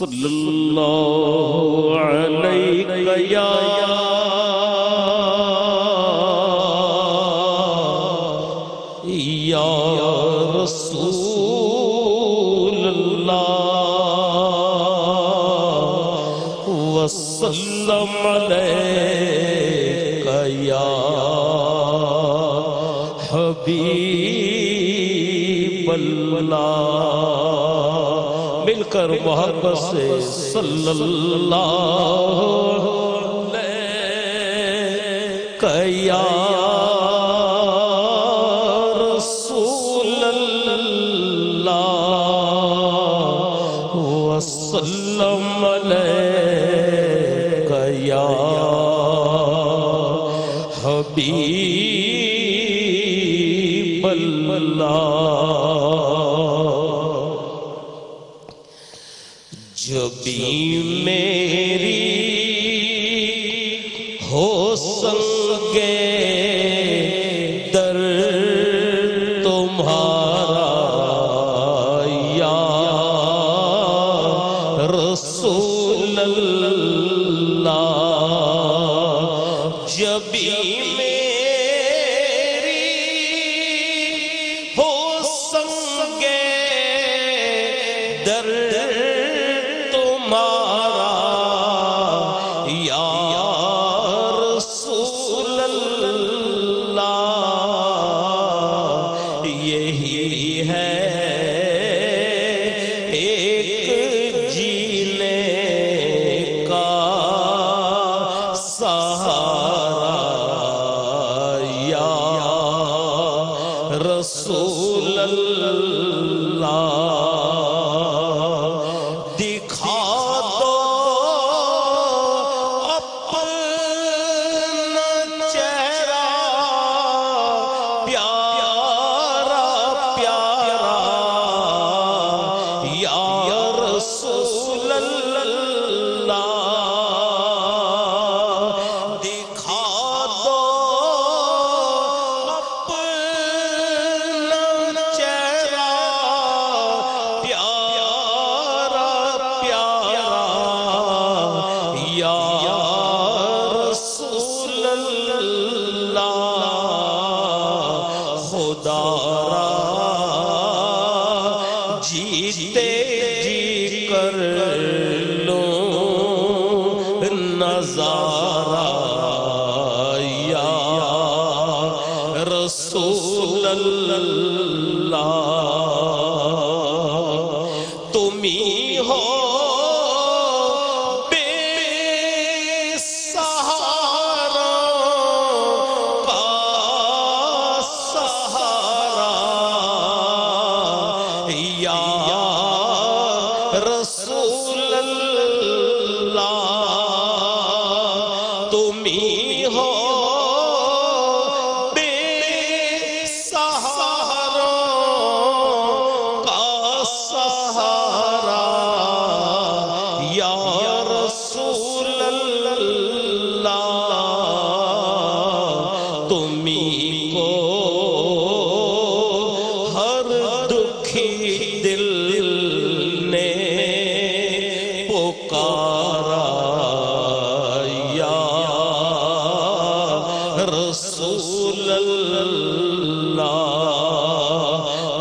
صلی اللہ علیہ یا یا رسول اللہ وسلم علیہ یا حبیب اللہ مل کر محبت سے صلی اللہ علیہ رسول اللہ وسلم حبیب جبی میری ہو سنگے در تمہارا یا رسول اللہ۔ جبی میری یا رسول اللہ یہی ہے ایک جینے کا سہارا یا رسول اللہ۔ جیتے جی کر لو۔ نظارہ یا رسول اللہ۔ تمہیں ہو۔ بے سہارا کا سہارا۔ یا رسول اللہ تمہیں کو ہر دکھی اللہ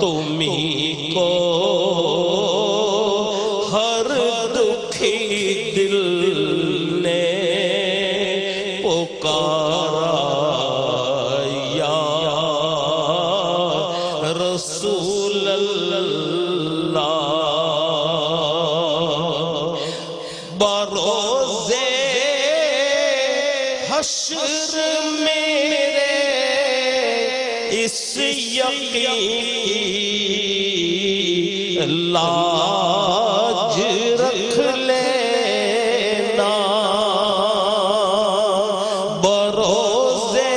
تمہیں کو ہر دکھی دل نے پکارا۔ یا رسول اللہ بروزے حشر میرے اس یقین لاج رکھ لینا۔ بروزے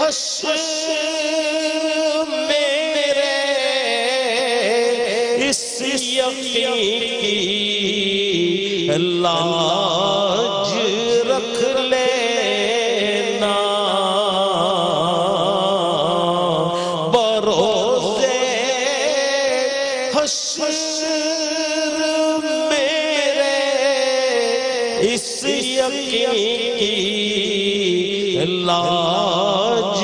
حشر میرے اس یقین کی لاج اس یقین کی لاج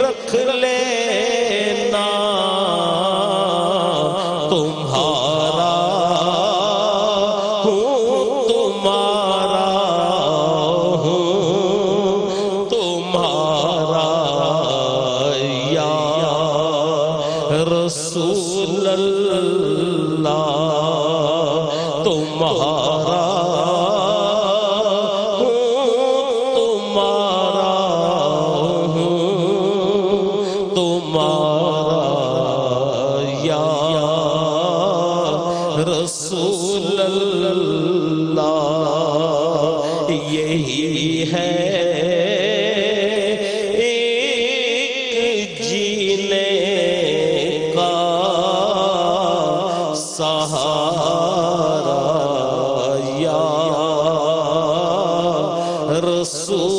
رکھ لینا۔ تمہارا ہوں تمہارا ہوں، تمہارا یا رسول اللہ، تمہارا یہی ہے ایک جینے کا سہارا یا رسول